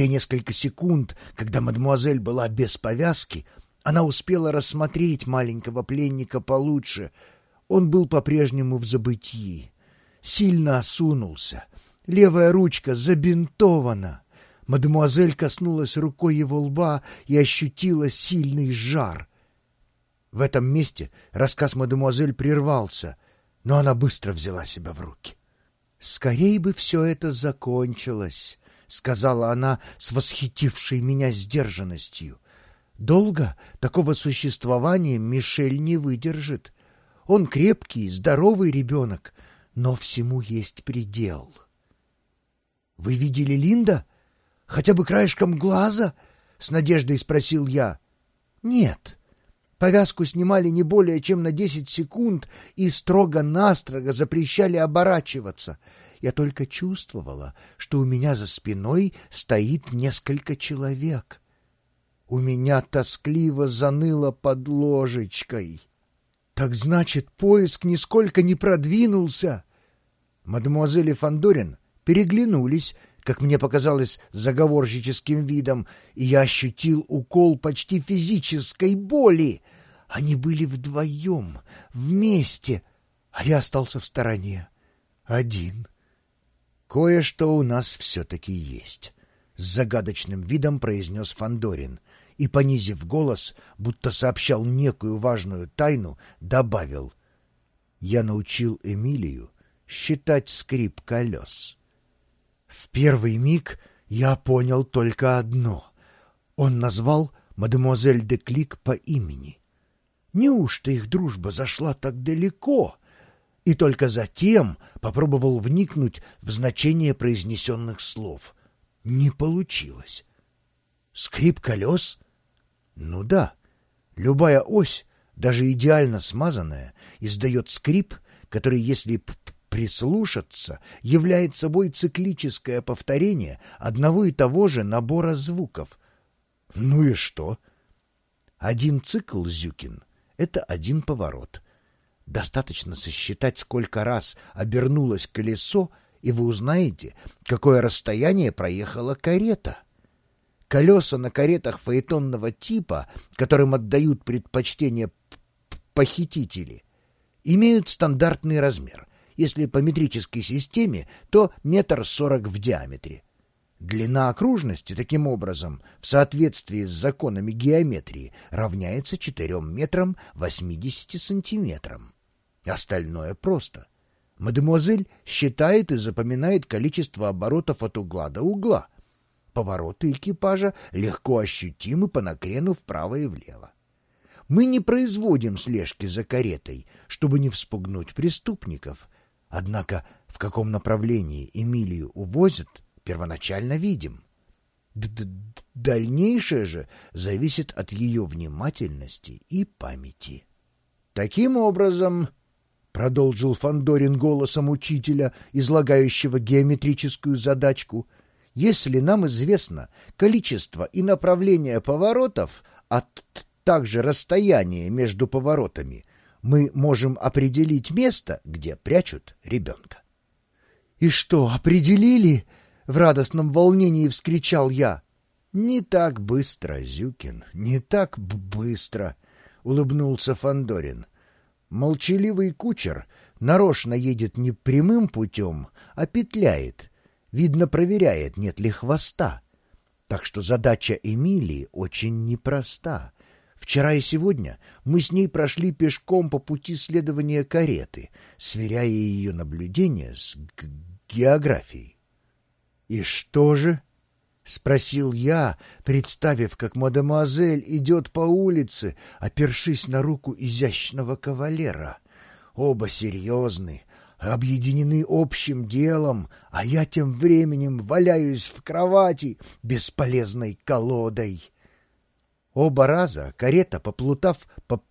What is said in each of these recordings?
те несколько секунд, когда мадемуазель была без повязки, она успела рассмотреть маленького пленника получше. Он был по-прежнему в забытии. Сильно осунулся. Левая ручка забинтована. Мадемуазель коснулась рукой его лба и ощутила сильный жар. В этом месте рассказ мадемуазель прервался, но она быстро взяла себя в руки. «Скорей бы все это закончилось», — сказала она с восхитившей меня сдержанностью. «Долго такого существования Мишель не выдержит. Он крепкий, здоровый ребенок, но всему есть предел». «Вы видели Линда? Хотя бы краешком глаза?» — с надеждой спросил я. «Нет», Повязку снимали не более чем на десять секунд и строго-настрого запрещали оборачиваться. Я только чувствовала, что у меня за спиной стоит несколько человек. У меня тоскливо заныло под ложечкой. Так значит, поиск нисколько не продвинулся. Мадемуазель и Фандорин переглянулись, как мне показалось, заговорщическим видом, и я ощутил укол почти физической боли. Они были вдвоем, вместе, а я остался в стороне, один. Кое-что у нас все-таки есть, — с загадочным видом произнес Фандорин и, понизив голос, будто сообщал некую важную тайну, добавил. Я научил Эмилию считать скрип колес. В первый миг я понял только одно. Он назвал мадемуазель де Клик по имени. Неужто их дружба зашла так далеко? И только затем попробовал вникнуть в значение произнесенных слов. Не получилось. Скрип колес? Ну да, любая ось, даже идеально смазанная, издает скрип, который, если прислушаться, является собой циклическое повторение одного и того же набора звуков. Ну и что? Один цикл, Зюкин — это один поворот. Достаточно сосчитать, сколько раз обернулось колесо, и вы узнаете, какое расстояние проехала карета. Колеса на каретах фаэтонного типа, которым отдают предпочтение похитители, имеют стандартный размер. Если по метрической системе, то метр сорок в диаметре. Длина окружности, таким образом, в соответствии с законами геометрии, равняется 4 метрам 80 сантиметрам. Остальное просто. Мадемуазель считает и запоминает количество оборотов от угла до угла. Повороты экипажа легко ощутимы по накрену вправо и влево. Мы не производим слежки за каретой, чтобы не вспугнуть преступников. Однако в каком направлении Эмилию увозят — первоначально видим. Д -д Дальнейшее же зависит от ее внимательности и памяти. Таким образом, — продолжил Фандорин голосом учителя, излагающего геометрическую задачку, — если нам известно количество и направление поворотов, а также расстояние между поворотами, мы можем определить место, где прячут ребенка. — И что, определили? В радостном волнении вскричал я. «Не так быстро, Зюкин, не так быстро», — улыбнулся Фандорин. «Молчаливый кучер нарочно едет не прямым путем, а петляет. Видно, проверяет, нет ли хвоста. Так что задача Эмилии очень непроста. Вчера и сегодня мы с ней прошли пешком по пути следования кареты, сверяя ее наблюдения с географией. «И что же?» — спросил я, представив, как мадемуазель идет по улице, опершись на руку изящного кавалера. Оба серьезны, объединены общим делом, а я тем временем валяюсь в кровати бесполезной колодой. Оба раза карета, поплутав по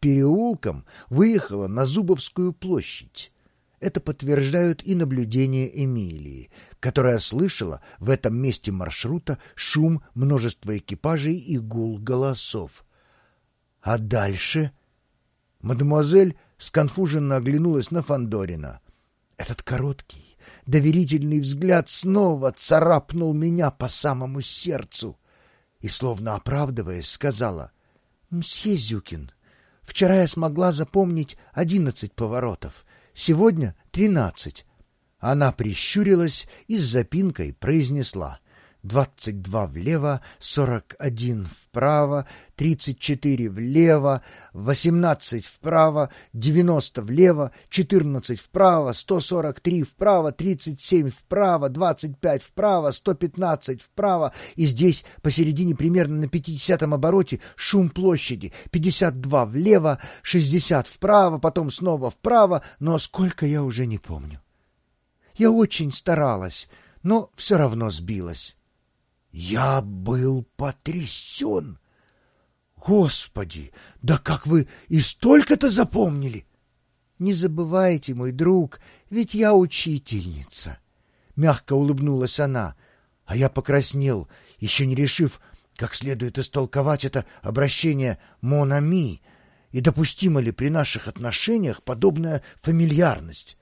переулкам, выехала на Зубовскую площадь. Это подтверждают и наблюдения Эмилии, которая слышала в этом месте маршрута шум множества экипажей и гул голосов. А дальше... Мадемуазель сконфуженно оглянулась на Фандорина. Этот короткий, доверительный взгляд снова царапнул меня по самому сердцу и, словно оправдываясь, сказала, «Мсье Зюкин, вчера я смогла запомнить одиннадцать поворотов, сегодня тринадцать». Она прищурилась и с запинкой произнесла, двадцать два влево, сорок один вправо, тридцать четыре влево, восемнадцать вправо, девяносто влево, четырнадцать вправо, сто сорок три вправо, тридцать семь вправо, двадцать пять вправо, сто пятнадцать вправо, и здесь посередине примерно на пятидесятом обороте шум площади, пятьдесят два влево, шестьдесят вправо, потом снова вправо, но сколько я уже не помню. Я очень старалась, но все равно сбилась. Я был потрясен. Господи, да как вы и столько-то запомнили! Не забывайте, мой друг, ведь я учительница. Мягко улыбнулась она, а я покраснел, еще не решив, как следует истолковать это обращение «монами» и допустима ли при наших отношениях подобная фамильярность.